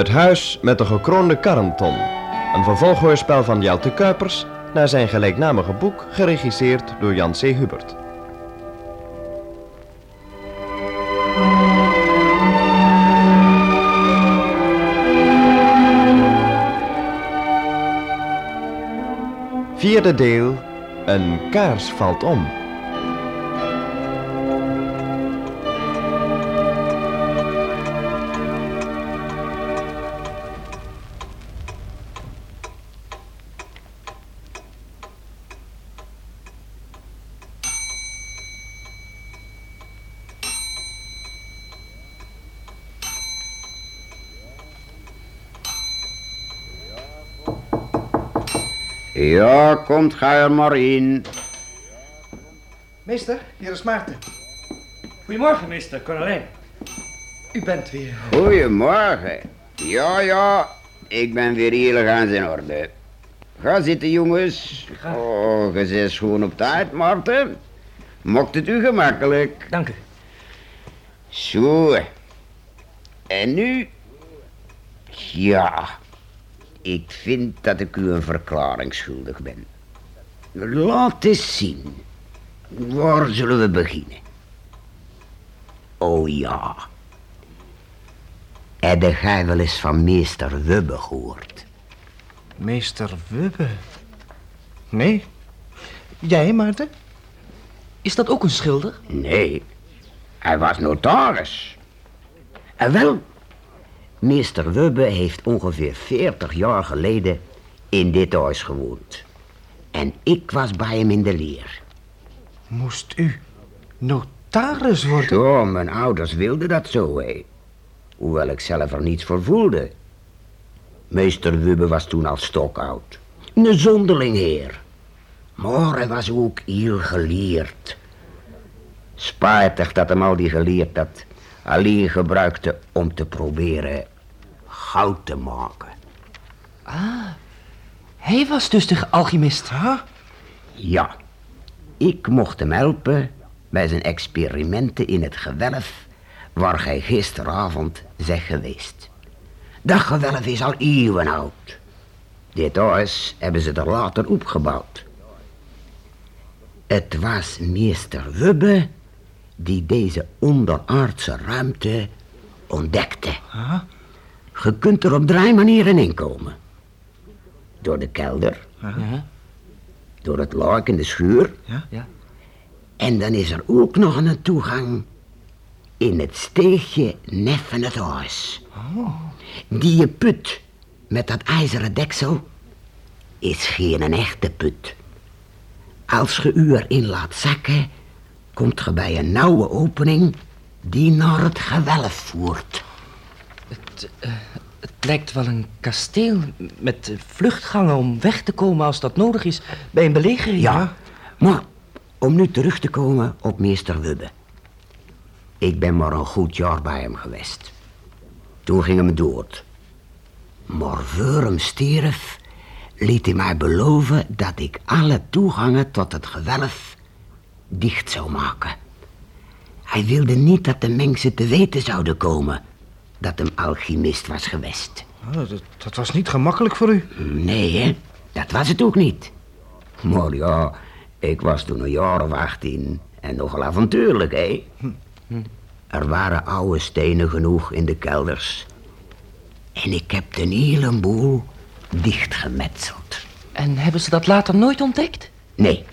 Het huis met de gekroonde karrenton. Een vervolghoorspel van Jelte Kuipers naar zijn gelijknamige boek, geregisseerd door Jan C. Hubert. Vierde deel. Een kaars valt om. Ja, komt, ga er maar in. Meester, hier is Maarten. Goedemorgen, meester Cornelijn. U bent weer... Goedemorgen. Ja, ja, ik ben weer heel aan zijn orde. Ga zitten, jongens. Oh, je zit schoon op tijd, Maarten. Mocht het u gemakkelijk. Dank u. Zo. En nu? Ja, ik vind dat ik u een verklaring schuldig ben. Laat eens zien. Waar zullen we beginnen? Oh ja. Heb jij wel eens van meester Wubbe gehoord? Meester Wubbe? Nee. Jij, Maarten? Is dat ook een schilder? Nee, hij was notaris. En wel, meester Wubbe heeft ongeveer 40 jaar geleden in dit huis gewoond. En ik was bij hem in de leer. Moest u notaris worden? Zo, mijn ouders wilden dat zo, hé. Hoewel ik zelf er niets voor voelde. Meester Wubbe was toen al stokoud. Een zonderling heer. Maar hij was ook heel geleerd. Spijtig dat hem al die geleerd had alleen gebruikte om te proberen goud te maken. Hij was dus de alchemist. Huh? Ja, ik mocht hem helpen bij zijn experimenten in het gewelf waar gij gisteravond zegt geweest. Dat gewelf is al eeuwen oud. Dit huis hebben ze er later opgebouwd. Het was meester Wubbe die deze onderaardse ruimte ontdekte. Huh? Je kunt er op drie manieren inkomen. Door de kelder, door het luik in de schuur... Ja? Ja. En dan is er ook nog een toegang in het steegje neffen het huis. Die put met dat ijzeren deksel is geen echte put. Als je u erin laat zakken, komt je bij een nauwe opening die naar het gewelf voert. Het lijkt wel een kasteel met eh, vluchtgangen om weg te komen als dat nodig is bij een belegering. Ja, maar om nu terug te komen op meester Wubbe. Ik ben maar een goed jaar bij hem geweest. Toen ging hem dood. Maar voor hem stierf, liet hij mij beloven dat ik alle toegangen tot het gewelf dicht zou maken. Hij wilde niet dat de mensen te weten zouden komen dat hem alchemist was geweest. Oh, dat, dat was niet gemakkelijk voor u. Nee, hè? Dat was het ook niet. Maar ja, ik was toen een jaar of 18 en nogal avontuurlijk, hè? Er waren oude stenen genoeg in de kelders. En ik heb de hele boel dichtgemetseld. En hebben ze dat later nooit ontdekt? Nee.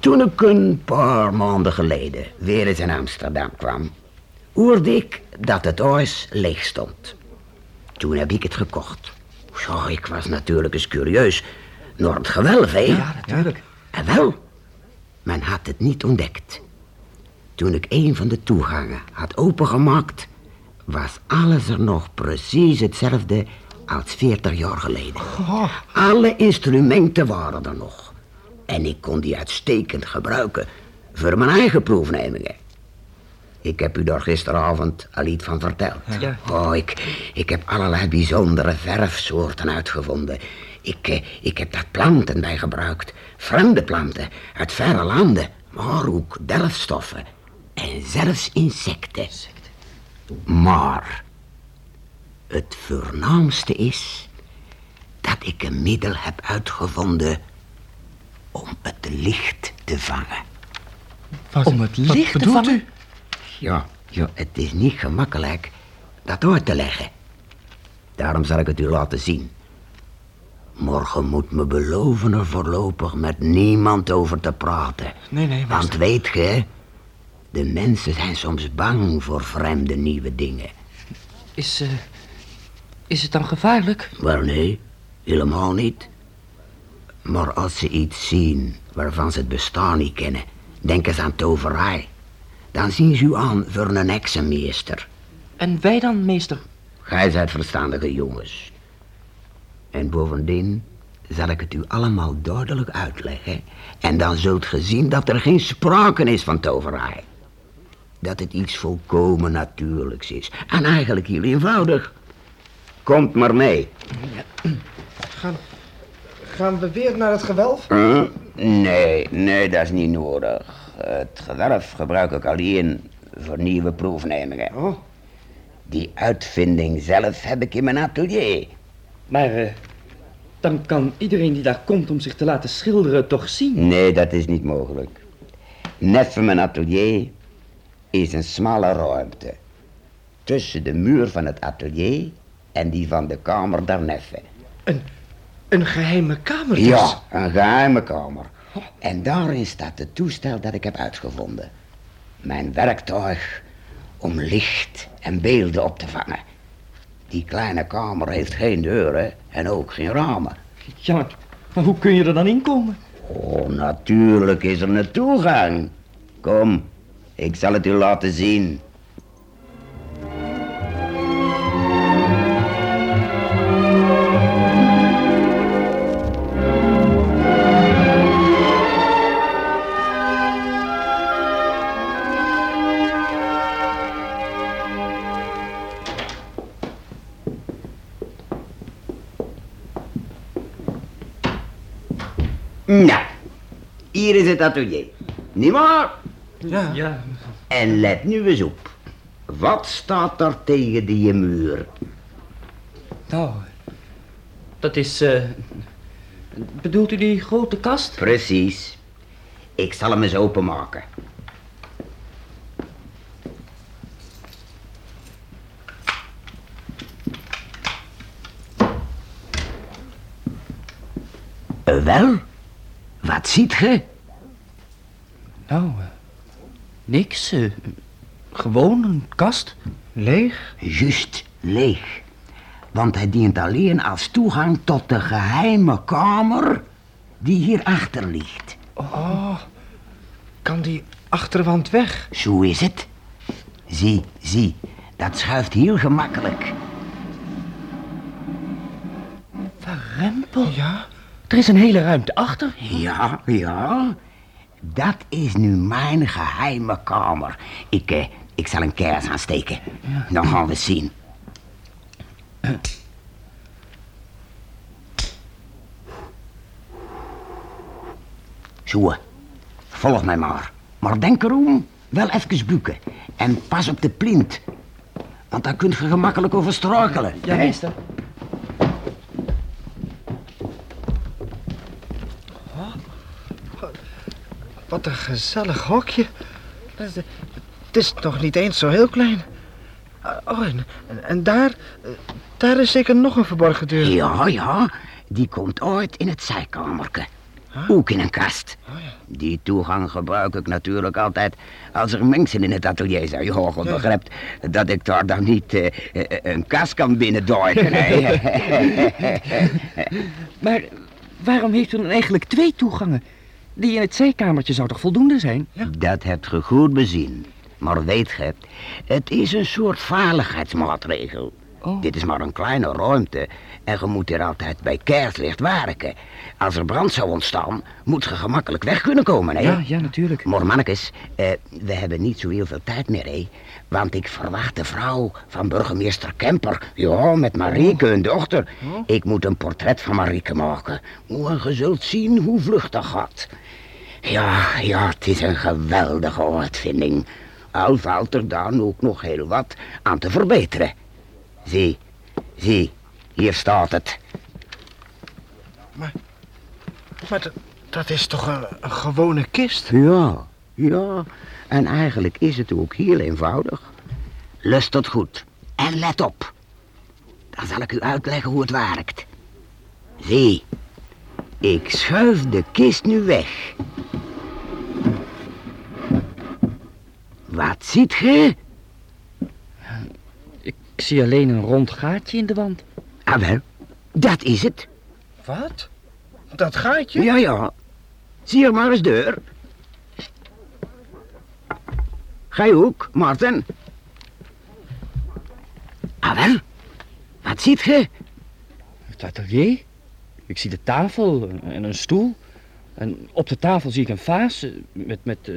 Toen ik een paar maanden geleden weer eens in Amsterdam kwam, hoorde ik dat het huis leeg stond. Toen heb ik het gekocht. Ja, ik was natuurlijk eens curieus naar het gewelf, hè? Ja, natuurlijk. En wel, men had het niet ontdekt. Toen ik een van de toegangen had opengemaakt, was alles er nog precies hetzelfde als 40 jaar geleden. Alle instrumenten waren er nog. En ik kon die uitstekend gebruiken voor mijn eigen proefnemingen. Ik heb u daar gisteravond al iets van verteld. Ja. Oh, ik, ik heb allerlei bijzondere verfsoorten uitgevonden. Ik, eh, ik heb daar planten bij gebruikt. Vreemde planten uit verre landen. Maar ook delfstoffen. En zelfs insecten. Maar Het voornaamste is dat ik een middel heb uitgevonden om het licht te vangen. Wat, Om het wat licht te bedoelt vangen? u? Ja, ja, het is niet gemakkelijk dat uit te leggen. Daarom zal ik het u laten zien. Morgen moet me beloven er voorlopig met niemand over te praten. Nee, nee, Want meester. weet ge, de mensen zijn soms bang voor vreemde nieuwe dingen. Is, eh, is het dan gevaarlijk? Wel nee, helemaal niet. Maar als ze iets zien waarvan ze het bestaan niet kennen, denken ze aan toverij. Dan zien ze u aan voor een heksenmeester. En wij dan, meester? Gij zijt verstandige jongens. En bovendien zal ik het u allemaal duidelijk uitleggen. En dan zult ge zien dat er geen sprake is van toverij. Dat het iets volkomen natuurlijks is. En eigenlijk heel eenvoudig. Komt maar mee. Gaan, gaan we weer naar het gewelf? Nee, nee, dat is niet nodig. Het gewelf gebruik ik alleen voor nieuwe proefnemingen. Oh, Die uitvinding zelf heb ik in mijn atelier. Maar eh, dan kan iedereen die daar komt om zich te laten schilderen toch zien. Nee, dat is niet mogelijk. Net van mijn atelier is een smalle ruimte. Tussen de muur van het atelier en die van de kamer daarneffen. een, een geheime kamer dus. Ja, een geheime kamer. En daarin staat het toestel dat ik heb uitgevonden. Mijn werktuig om licht en beelden op te vangen. Die kleine kamer heeft geen deuren en ook geen ramen. Ja, maar, maar hoe kun je er dan in komen? Oh, natuurlijk is er een toegang. Kom, ik zal het u laten zien. Nou, hier is het atelier. Niet waar? Ja. Ja, En let nu eens op. Wat staat daar tegen die muur? nou, dat is, eh, bedoelt u die grote kast? Precies. Ik zal hem eens openmaken. Wel, wat ziet ge? Nou, eh, niks, eh, gewoon een kast. Leeg? Juist leeg. Want hij dient alleen als toegang tot de geheime kamer die hierachter ligt. Oh, kan die achterwand weg? Zo is het. Zie, zie, dat schuift heel gemakkelijk. Verrempel. Ja. Er is een hele ruimte achter. Ja, ja. Dat is nu mijn geheime kamer. Ik, eh, ik zal een kaars aansteken. Dan gaan we zien. Zo, volg mij maar. Maar denk erom, wel even bukken. En pas op de plint. Want daar kunt je gemakkelijk over struikelen. Ja, meester. Wat een gezellig hokje. Het is- Het is nog niet eens zo heel klein. Oh, en, en, daar, eh, daar is zeker nog een verborgen deur. Ja, ja. Die komt ooit in het zijkamerke. Ook in een kast. Die toegang gebruik ik natuurlijk altijd als er mensen in het atelier zijn. Je ja. begrijpt dat ik daar dan niet eh, eh, een kast kan binnenduiken. hè. Maar waarom heeft u dan eigenlijk twee toegangen? Die in het zijkamertje zou toch voldoende zijn? Dat hebt ge goed bezien. Maar weet ge, het is een soort veiligheidsmaatregel. Oh. Dit is maar een kleine ruimte en je moet hier altijd bij kerstlicht werken. Als er brand zou ontstaan, moet je gemakkelijk weg kunnen komen, hè? Ja, ja, natuurlijk. Maar mannekes, eh, we hebben niet zo heel veel tijd meer, hè? Want ik verwacht de vrouw van burgemeester Kemper. Ja, met Marieke, hun dochter. Ik moet een portret van Marieke maken. Oh, en je zult zien hoe vlug dat gaat. Ja, ja, het is een geweldige uitvinding. Al valt er dan ook nog heel wat aan te verbeteren. Zie, Zie, hier staat het. Maar dat, dat is toch een, een gewone kist? Ja, ja. En eigenlijk is het ook heel eenvoudig. Lust het goed. En let op. Dan zal ik u uitleggen hoe het werkt. Zie, ik schuif de kist nu weg. Wat ziet ge? Ik zie alleen een rond gaatje in de wand. Ah wel, dat is het. Wat? Dat gaatje? Ja, ja. Zie er maar eens deur. Gij ook, Martin? Ah wel, wat ziet ge? Het atelier. Ik zie de tafel en een stoel. En op de tafel zie ik een vaas met, met eh,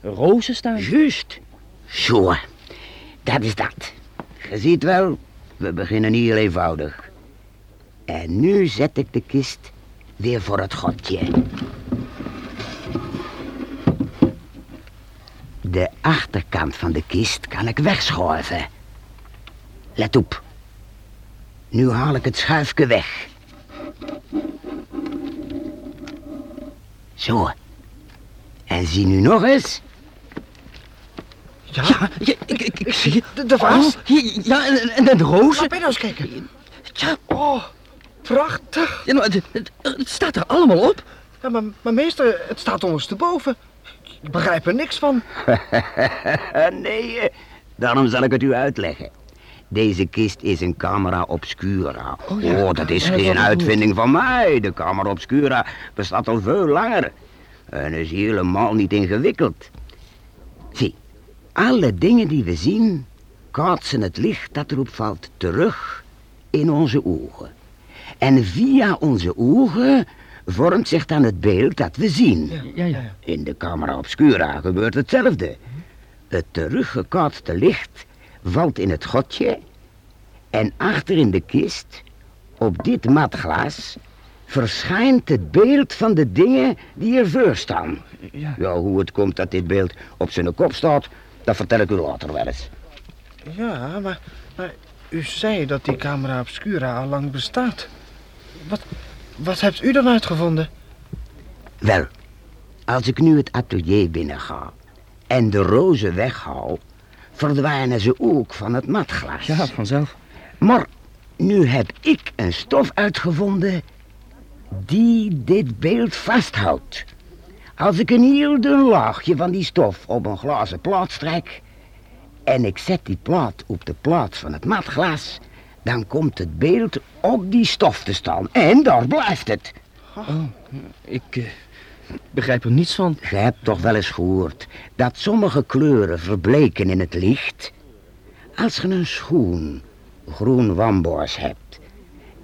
rozen staan. Juist. Zo, dat is dat. Je ziet wel, we beginnen hier eenvoudig. En nu zet ik de kist weer voor het godje. De achterkant van de kist kan ik wegschuiven. Let op. Nu haal ik het schuifje weg. Zo. En zie nu nog eens. Ja? Ja, ja, ik, ik, ik zie De, de vaas? Oh, hier, ja, en, en en de rozen. Laat mij nou eens kijken. Ja, Oh, prachtig. ja, nou, het, het- het staat er allemaal op. Ja, maar, maar meester, het staat ondersteboven. Ik begrijp er niks van. nee, eh, daarom zal ik het u uitleggen. Deze kist is een camera obscura. Oh, ja. dat is Ja, geen uitvinding van mij. De camera obscura bestaat al veel langer. En is helemaal niet ingewikkeld. Zie, alle dingen die we zien, kaatsen het licht dat erop valt terug in onze ogen. En via onze ogen vormt zich dan het beeld dat we zien. Ja, ja. In de camera obscura gebeurt hetzelfde. Het teruggekaatste licht valt in het godje en achter in de kist, op dit matglas, verschijnt het beeld van de dingen die er voor staan. Ja. Ja, hoe het komt dat dit beeld op zijn kop staat, dat vertel ik u later wel eens. Ja, maar, maar u zei dat die camera obscura al lang bestaat. Wat, wat hebt u dan uitgevonden? Wel, als ik nu het atelier binnenga en de rozen weghaal, verdwijnen ze ook van het matglas. Ja, vanzelf. Maar nu heb ik een stof uitgevonden die dit beeld vasthoudt. Als ik een heel dun laagje van die stof op een glazen plaat strek en ik zet die plaat op de plaats van het matglas, dan komt het beeld op die stof te staan en daar blijft het. Ik eh, begrijp er niets van. Je hebt toch wel eens gehoord dat sommige kleuren verbleken in het licht? Als je een schoen groen wamboors hebt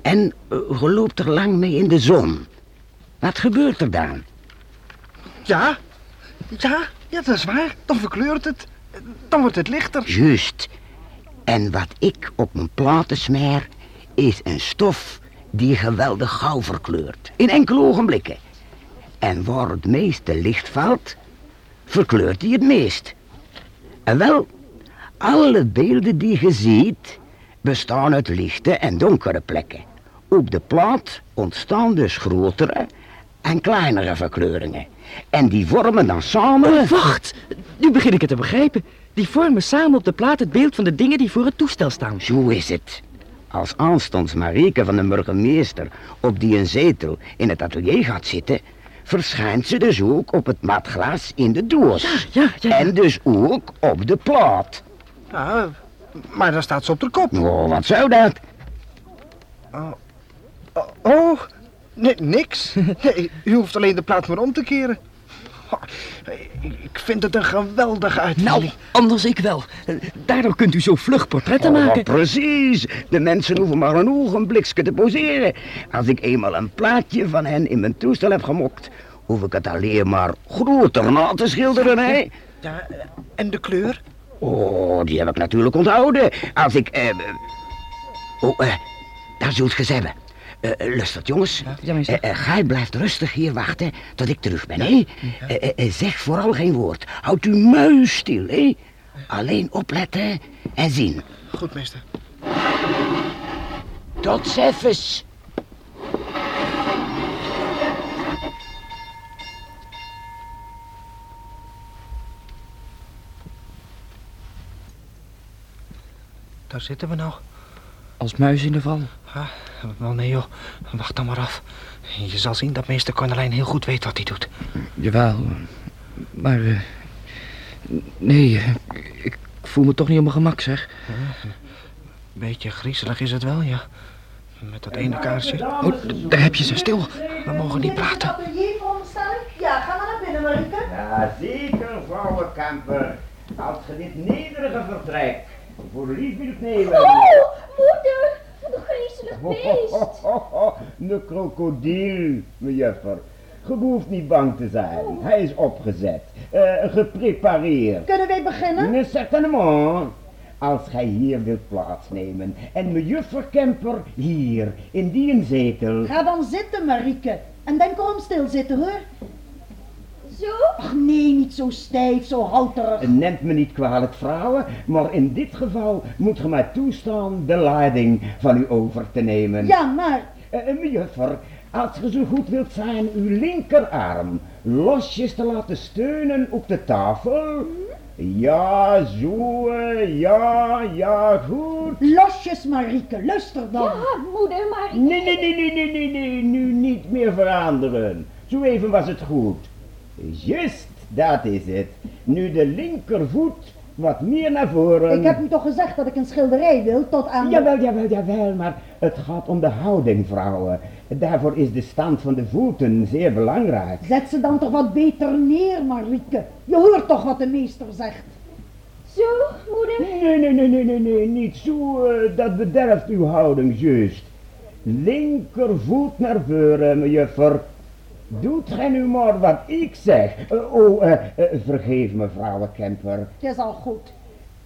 en eh, je loopt er lang mee in de zon, wat gebeurt er dan? Ja, ja, ja, dat is waar. Dan verkleurt het. Dan wordt het lichter. Juist. En wat ik op mijn platen smeer, is een stof die geweldig gauw verkleurt. In enkele ogenblikken. En waar het meeste licht valt, verkleurt hij het meest. En wel, alle beelden die je ziet, bestaan uit lichte en donkere plekken. Op de plaat ontstaan dus grotere en kleinere verkleuringen. En die vormen dan samen... Oh, wacht! Nu begin ik het te begrijpen. Die vormen samen op de plaat het beeld van de dingen die voor het toestel staan. Zo is het. Als aanstonds Marieke van de burgemeester op die een zetel in het atelier gaat zitten, verschijnt ze dus ook op het matglas in de doos. Ja, ja, ja. En dus ook op de plaat. Ja, maar dan staat ze op de kop. Oh, wat zou dat? Oh, oh nee, niks. Nee, u hoeft alleen de plaat maar om te keren. Ik- vind het een geweldige uitvinding. Nou, anders ik wel. Eh, Daardoor kunt u zo vlug portretten Oh, maken. precies. De mensen hoeven maar een ogenblikje te poseren. Als ik eenmaal een plaatje van hen in mijn toestel heb gemokt, hoef ik het alleen maar groter na te schilderen, hè? Ja, en de kleur? Oh, die heb ik natuurlijk onthouden. Als ik... eh, eh, oh, eh, daar zult ge ze hebben. Eh, eh, lustig, jongens. Ja. Eh, eh, gij blijft rustig hier wachten tot ik terug ben, hè? Eh, eh, zeg vooral geen woord. Houd u muisstil, hè? Alleen opletten en zien. Goed, meester. Tot zeffens. Daar zitten we nou. Als muis in de val. Ah, wel nee joh, wacht dan maar af. Je zal zien dat meester Cornelijn heel goed weet wat hij doet. Jawel, maar... eh, nee, eh, ik voel me toch niet op mijn gemak, zeg. Beetje griezelig is het wel, ja. Met dat ene kaarsje. Oh, daar heb je ze, stil. We mogen niet praten. Ja, ga maar naar binnen, Marieke. Ja, zeker, vrouwenkamper. Als je dit nederige vertrek voor lief wilt nemen. Oh, moeder, wat een griezelig beest. ho, ho, ho, De krokodil, mejuffer. Je hoeft niet bang te zijn. Hij is opgezet, eh, geprepareerd. Kunnen wij beginnen? Nee, certainement. Als gij hier wilt plaatsnemen en mejuffer Kemper hier, in die een zetel. Ga dan zitten, Marieke. En denk erom stilzitten, hoor. Zo? Ach nee, niet zo stijf, zo houterig. Neemt me niet kwalijk, vrouwen, maar in dit geval moet ge mij toestaan de leiding van u over te nemen. Ja, maar Eh, eh, mejuffer, als ge zo goed wilt zijn uw linkerarm losjes te laten steunen op de tafel. Ja, zo, ja, ja, goed. losjes, Marieke, luister dan. Ja, moeder, maar... Nee, nee, nee, nee, nee, nee, nee, nu niet meer veranderen. Zo even was het goed. Just, dat is het. Nu de linkervoet wat meer naar voren. Ik heb u toch gezegd dat ik een schilderij wil tot aan... de- Jawel, jawel, jawel, maar het gaat om de houding, vrouwen. Daarvoor is de stand van de voeten zeer belangrijk. Zet ze dan toch wat beter neer, Marieke. Je hoort toch wat de meester zegt. Zo, moeder? Nee, nee, nee, nee, nee, nee, niet zo, eh, dat bederft uw houding, juist. Linkervoet naar voren, mejuffer. Doet gij nu maar wat ik zeg. Eh, oh, eh, eh, vergeef me, vrouwen Kemper. Het is al goed.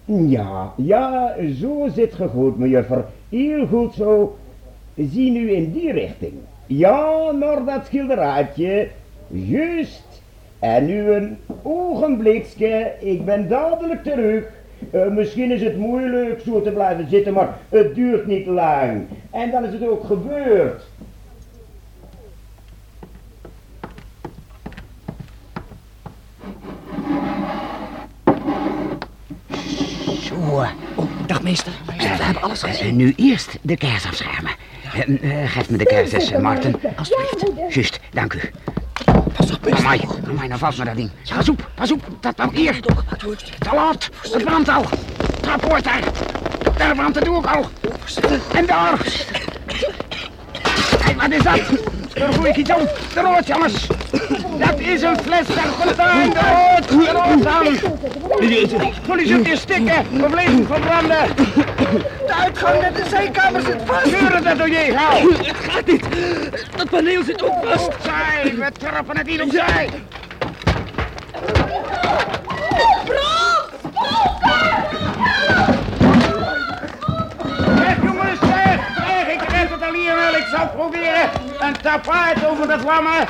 Ja, ja, zo zit ge goed, mejuffer. Heel goed zo. Zie nu in die richting. Ja, naar dat schilderijtje. Juist. En nu een ogenblikje. Ik ben dadelijk terug. Misschien is het moeilijk zo te blijven zitten, maar het duurt niet lang. En dan is het ook gebeurd. Zo, Oh, dag meester. meester we hebben alles eh, gezien. nu eerst de kers afschermen. Eh, eh, geef me de eh, Marten. Ja, moeder. Juist, dank u. Pas op, meester. Amai, amai, nou me dat ding. Pas op, pas op, dat papier. Te laat, het brandt al. Trappoort daar. Daar brandt het ook al. En daar. Kijk, wat is dat? Om. De rood, jongens. Dat is een fles serpentijn. De rood, de rood aan. Jullie zult hier stikken, vervlezen, verbranden. De uitgang naar de zijkamer zit vast. Sturen dat door je gauw. Het gaat niet. Dat paneel zit ook vast. Opzij, we trappen het hier opzij. Weg jongens, weg! Weg, ik red het al hier wel. Ik zal proberen een tapijt over de vlammen.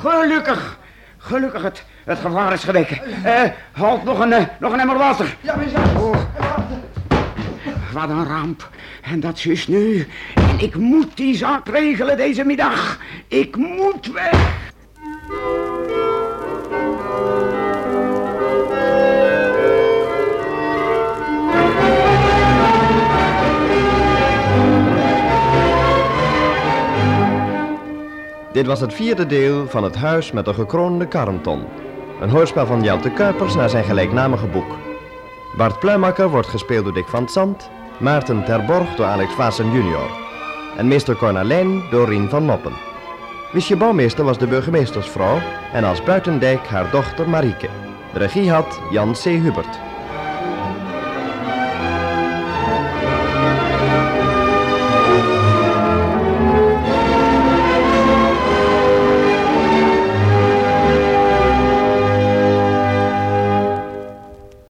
Gelukkig, gelukkig het, het gevaar is geweken. Eh, halt nog een, eh, nog een emmer water. Ja. Oh. Wat een ramp. En dat juist nu. En ik moet die zaak regelen deze middag. Ik moet weg. Dit was het vierde deel van Het Huis met de gekroonde karmton. Een hoorspel van Jelte Kuipers naar zijn gelijknamige boek. Bart Pluimakker wordt gespeeld door Dick van het Zand, Maarten Terborg door Alex Vaassen junior en meester Cornelijn door Rien van Noppen. Wiesje Bouwmeester was de burgemeestersvrouw en als buitendijk haar dochter Marieke. De regie had Jan C. Hubert.